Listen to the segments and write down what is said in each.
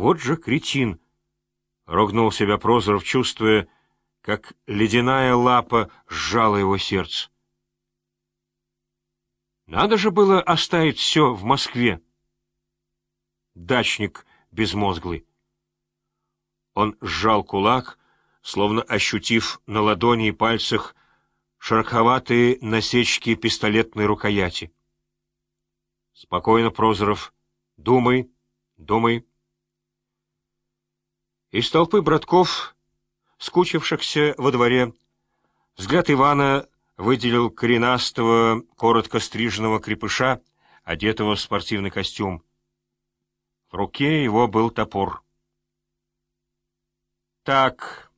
Вот же кретин! — ругнул себя Прозоров, чувствуя, как ледяная лапа сжала его сердце. Надо же было оставить все в Москве. Дачник безмозглый. Он сжал кулак, словно ощутив на ладони и пальцах шероховатые насечки пистолетной рукояти. Спокойно, Прозоров. Думай, думай. Из толпы братков, скучившихся во дворе, взгляд Ивана выделил коренастого, коротко стриженного крепыша, одетого в спортивный костюм. В руке его был топор. «Так,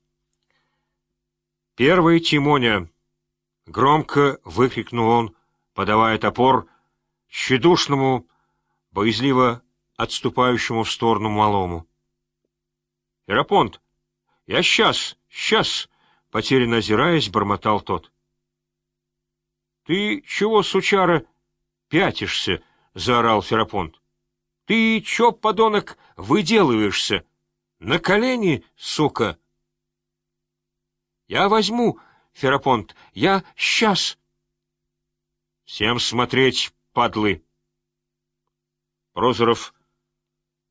первый Тимоня!» — громко выкрикнул он, подавая топор тщедушному, боязливо отступающему в сторону малому. — Ферапонт, я сейчас, сейчас! — потерянно озираясь, бормотал тот. — Ты чего, сучара, пятишься? — заорал Ферапонт. — Ты чё, подонок, выделываешься? На колени, сука! — Я возьму, Ферапонт, я сейчас! — Всем смотреть, падлы! Прозоров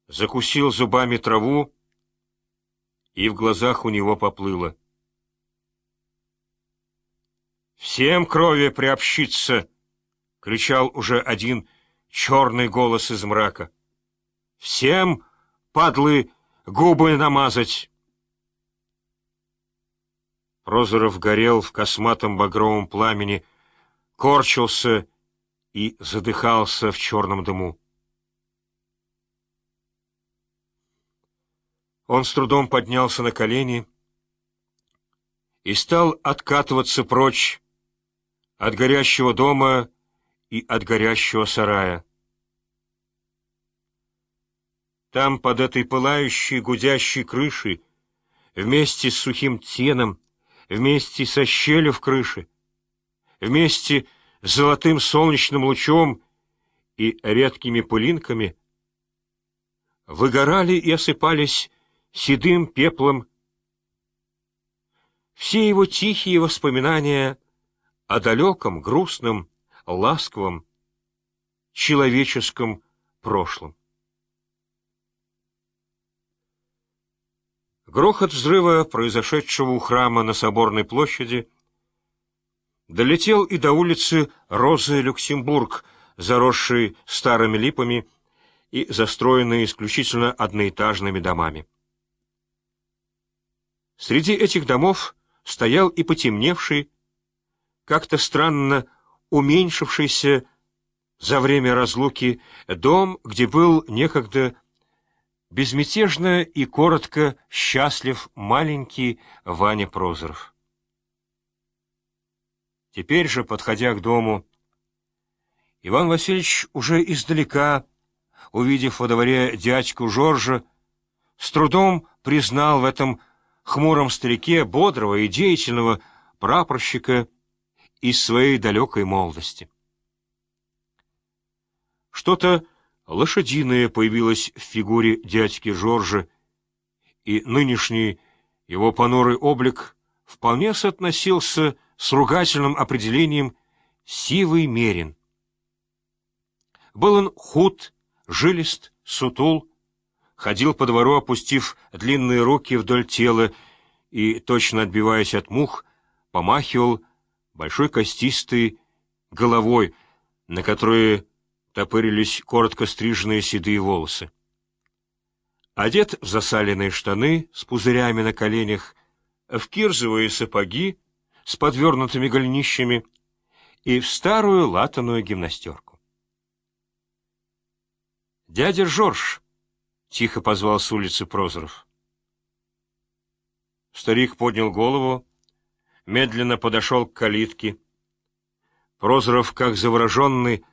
закусил зубами траву, и в глазах у него поплыло. «Всем крови приобщиться!» — кричал уже один черный голос из мрака. «Всем, падлы, губы намазать!» Прозоров горел в косматом багровом пламени, корчился и задыхался в черном дыму. Он с трудом поднялся на колени и стал откатываться прочь от горящего дома и от горящего сарая. Там, под этой пылающей, гудящей крышей, вместе с сухим теном, вместе со щелью в крыше, вместе с золотым солнечным лучом и редкими пылинками, выгорали и осыпались седым пеплом. Все его тихие воспоминания о далеком, грустном, ласковом, человеческом прошлом. Грохот взрыва, произошедшего у храма на Соборной площади, долетел и до улицы Розы Люксембург, заросшей старыми липами и застроенной исключительно одноэтажными домами. Среди этих домов стоял и потемневший, как-то странно уменьшившийся за время разлуки дом, где был некогда безмятежно и коротко счастлив маленький Ваня Прозоров. Теперь же, подходя к дому, Иван Васильевич уже издалека, увидев во дворе дядьку Жоржа, с трудом признал в этом хмуром старике бодрого и деятельного прапорщика из своей далекой молодости. Что-то лошадиное появилось в фигуре дядьки Жоржа, и нынешний его понурый облик вполне соотносился с ругательным определением «сивый мерин». Был он худ, жилист, сутул, ходил по двору, опустив длинные руки вдоль тела и, точно отбиваясь от мух, помахивал большой костистой головой, на которой топырились коротко стриженные седые волосы. Одет в засаленные штаны с пузырями на коленях, в кирзовые сапоги с подвернутыми голенищами и в старую латаную гимнастерку. «Дядя Жорж!» — тихо позвал с улицы Прозоров. Старик поднял голову, медленно подошел к калитке. Прозоров, как завороженный,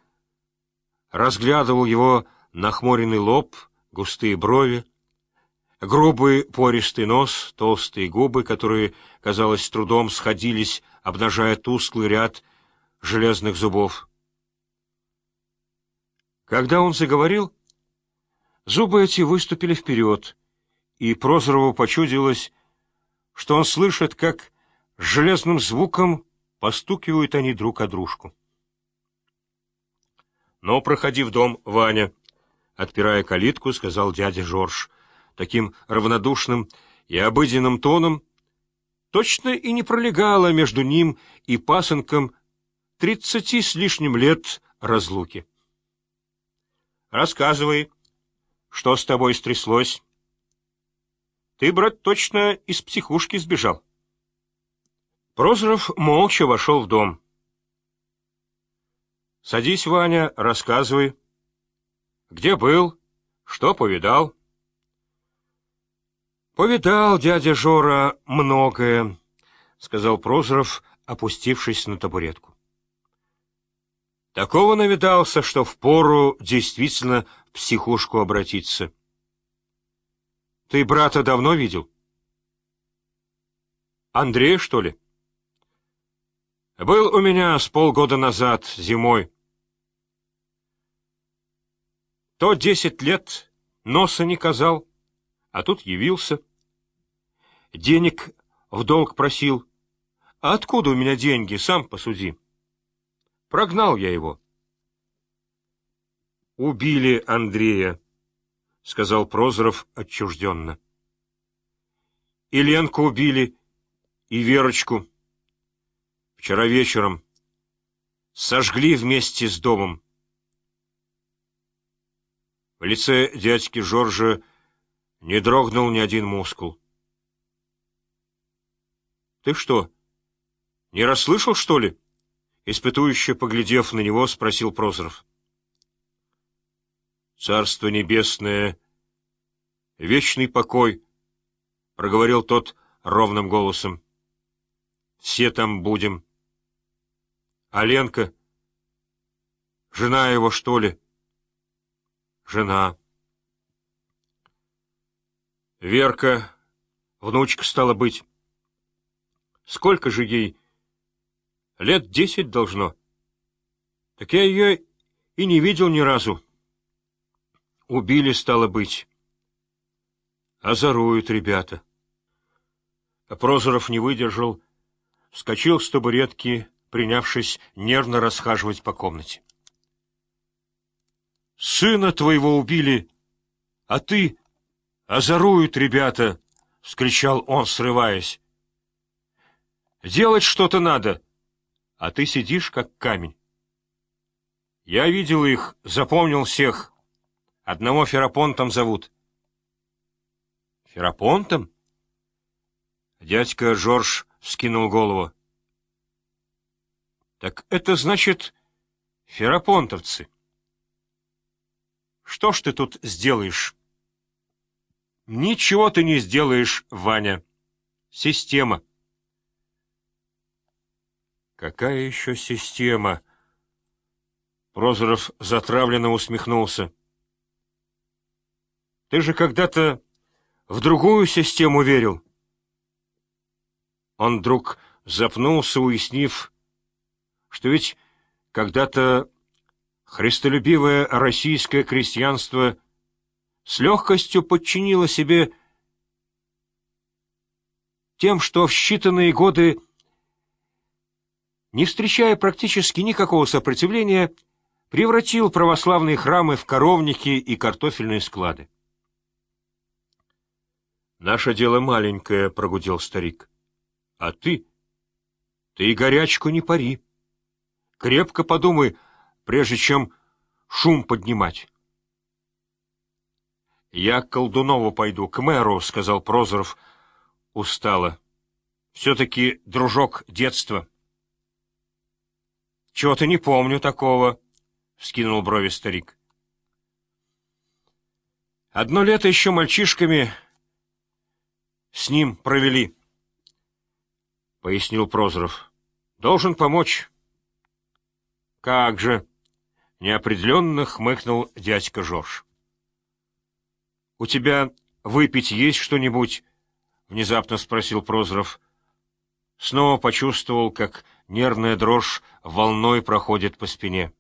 разглядывал его нахмуренный лоб, густые брови, грубый пористый нос, толстые губы, которые, казалось, трудом сходились, обнажая тусклый ряд железных зубов. Когда он заговорил, Зубы эти выступили вперед, и Прозорову почудилось, что он слышит, как железным звуком постукивают они друг о дружку. «Но проходи в дом, Ваня», — отпирая калитку, сказал дядя Жорж, таким равнодушным и обыденным тоном, точно и не пролегало между ним и пасынком тридцати с лишним лет разлуки. «Рассказывай, что с тобой стряслось?» «Ты, брат, точно из психушки сбежал». Прозоров молча вошел в дом. «Садись, Ваня, рассказывай. Где был? Что повидал?» «Повидал дядя Жора многое», — сказал Прозоров, опустившись на табуретку. Такого навидался, что впору действительно в психушку обратиться. Ты брата давно видел? Андрея, что ли? Был у меня с полгода назад, зимой. То десять лет носа не казал, а тут явился. Денег в долг просил. А откуда у меня деньги, сам посуди. Прогнал я его. «Убили Андрея», — сказал Прозоров отчужденно. «И Ленку убили, и Верочку. Вчера вечером сожгли вместе с домом». В лице дядьки Жоржа не дрогнул ни один мускул. «Ты что, не расслышал, что ли?» Испытующе поглядев на него, спросил Прозоров. «Царство небесное, вечный покой», — проговорил тот ровным голосом. «Все там будем». «А Ленка? Жена его, что ли?» «Жена». «Верка, внучка стала быть. Сколько же ей?» Лет десять должно. Так я ее и не видел ни разу. Убили, стало быть. Озоруют ребята. Прозоров не выдержал, вскочил с табуретки, принявшись нервно расхаживать по комнате. «Сына твоего убили, а ты...» «Озоруют ребята!» — вскричал он, срываясь. «Делать что-то надо!» а ты сидишь, как камень. Я видел их, запомнил всех. Одного Ферапонтом зовут. Ферапонтом? Дядька Жорж вскинул голову. Так это значит ферапонтовцы. Что ж ты тут сделаешь? Ничего ты не сделаешь, Ваня. Система. Какая еще система? Прозоров затравленно усмехнулся. Ты же когда-то в другую систему верил. Он вдруг запнулся, уяснив, что ведь когда-то христолюбивое российское крестьянство с легкостью подчинило себе тем, что в считанные годы не встречая практически никакого сопротивления, превратил православные храмы в коровники и картофельные склады. «Наше дело маленькое», — прогудел старик. «А ты? Ты горячку не пари. Крепко подумай, прежде чем шум поднимать». «Я к Колдунову пойду, к мэру», — сказал Прозоров устало. «Все-таки дружок детства». Чего-то не помню такого, — вскинул брови старик. Одно лето еще мальчишками с ним провели, — пояснил Прозоров. Должен помочь. Как же, — неопределенно хмыкнул дядька Жорж. У тебя выпить есть что-нибудь? — внезапно спросил Прозоров. Снова почувствовал, как нервная дрожь волной проходит по спине.